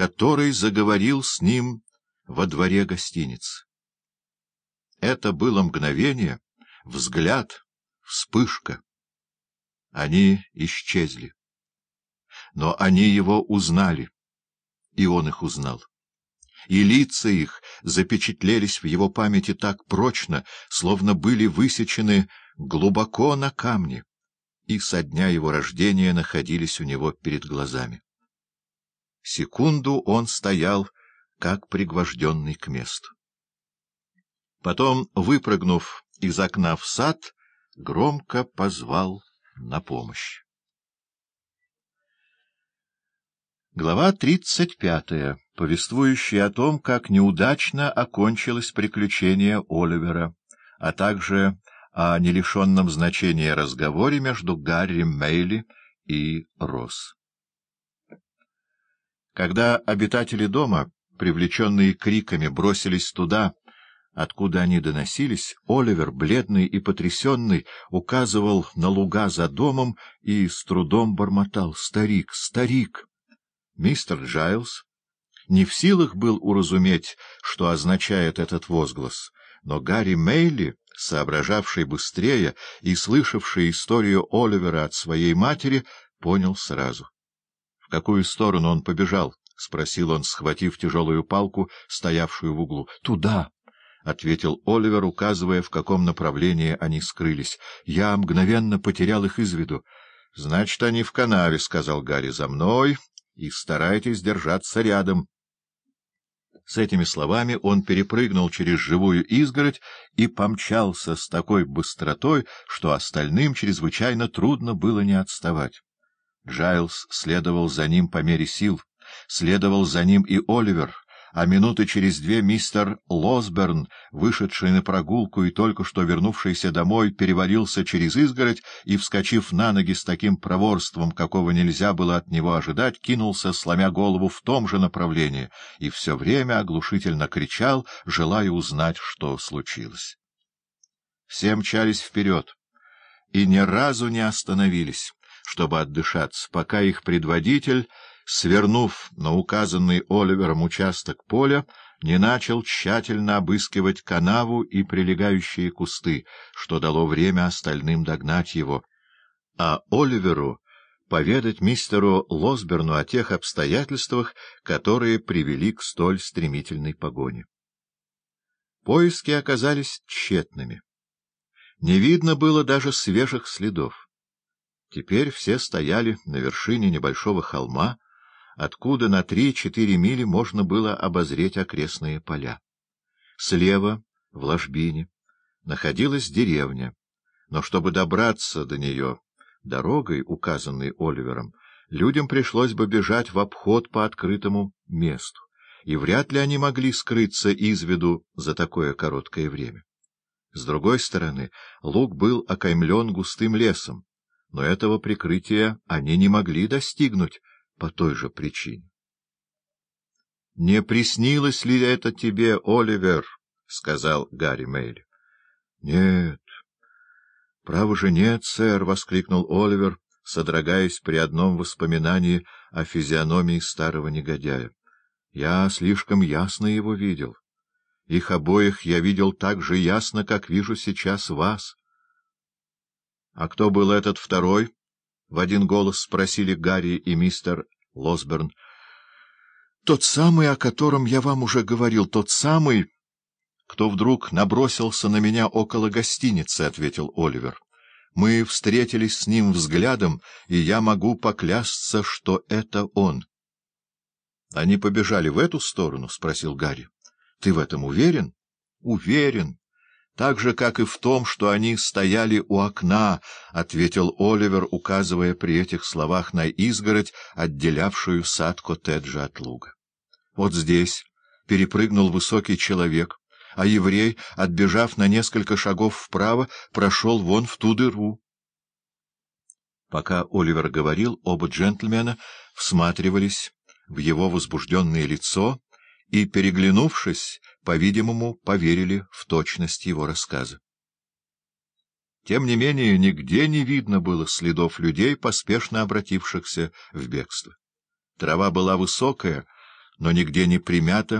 который заговорил с ним во дворе гостиницы. Это было мгновение, взгляд, вспышка. Они исчезли. Но они его узнали, и он их узнал. И лица их запечатлелись в его памяти так прочно, словно были высечены глубоко на камне, и со дня его рождения находились у него перед глазами. Секунду он стоял, как пригвожденный к месту. Потом, выпрыгнув из окна в сад, громко позвал на помощь. Глава тридцать пятая, повествующая о том, как неудачно окончилось приключение Оливера, а также о нелишенном значения разговоре между Гарри Мейли и Росс. Когда обитатели дома, привлеченные криками, бросились туда, откуда они доносились, Оливер, бледный и потрясенный, указывал на луга за домом и с трудом бормотал «Старик! Старик!». Мистер Джайлз не в силах был уразуметь, что означает этот возглас, но Гарри Мейли, соображавший быстрее и слышавший историю Оливера от своей матери, понял сразу. В какую сторону он побежал? — спросил он, схватив тяжелую палку, стоявшую в углу. — Туда! — ответил Оливер, указывая, в каком направлении они скрылись. — Я мгновенно потерял их из виду. — Значит, они в канаве, — сказал Гарри, — за мной, и старайтесь держаться рядом. С этими словами он перепрыгнул через живую изгородь и помчался с такой быстротой, что остальным чрезвычайно трудно было не отставать. Джайлз следовал за ним по мере сил, следовал за ним и Оливер — а минуты через две мистер Лосберн, вышедший на прогулку и только что вернувшийся домой, перевалился через изгородь и, вскочив на ноги с таким проворством, какого нельзя было от него ожидать, кинулся, сломя голову в том же направлении, и все время оглушительно кричал, желая узнать, что случилось. Все мчались вперед и ни разу не остановились, чтобы отдышаться, пока их предводитель свернув на указанный Оливером участок поля, не начал тщательно обыскивать канаву и прилегающие кусты, что дало время остальным догнать его, а Оливеру поведать мистеру Лосберну о тех обстоятельствах, которые привели к столь стремительной погоне. Поиски оказались тщетными. Не видно было даже свежих следов. Теперь все стояли на вершине небольшого холма, откуда на три-четыре мили можно было обозреть окрестные поля. Слева, в ложбине, находилась деревня, но чтобы добраться до нее дорогой, указанной Оливером, людям пришлось бы бежать в обход по открытому месту, и вряд ли они могли скрыться из виду за такое короткое время. С другой стороны, луг был окаймлен густым лесом, но этого прикрытия они не могли достигнуть, по той же причине. — Не приснилось ли это тебе, Оливер? — сказал Гарри Мейли. — Нет. — Право же нет, сэр, — воскликнул Оливер, содрогаясь при одном воспоминании о физиономии старого негодяя. — Я слишком ясно его видел. Их обоих я видел так же ясно, как вижу сейчас вас. — А кто был этот второй? — в один голос спросили Гарри и мистер Лосберн. — Тот самый, о котором я вам уже говорил, тот самый, кто вдруг набросился на меня около гостиницы, — ответил Оливер. — Мы встретились с ним взглядом, и я могу поклясться, что это он. — Они побежали в эту сторону? — спросил Гарри. — Ты в этом уверен? — Уверен так же, как и в том, что они стояли у окна, — ответил Оливер, указывая при этих словах на изгородь, отделявшую сад коттеджа от луга. Вот здесь перепрыгнул высокий человек, а еврей, отбежав на несколько шагов вправо, прошел вон в ту дыру. Пока Оливер говорил, оба джентльмена всматривались в его возбужденное лицо и, переглянувшись, по-видимому, поверили в точность его рассказа. Тем не менее, нигде не видно было следов людей, поспешно обратившихся в бегство. Трава была высокая, но нигде не примято,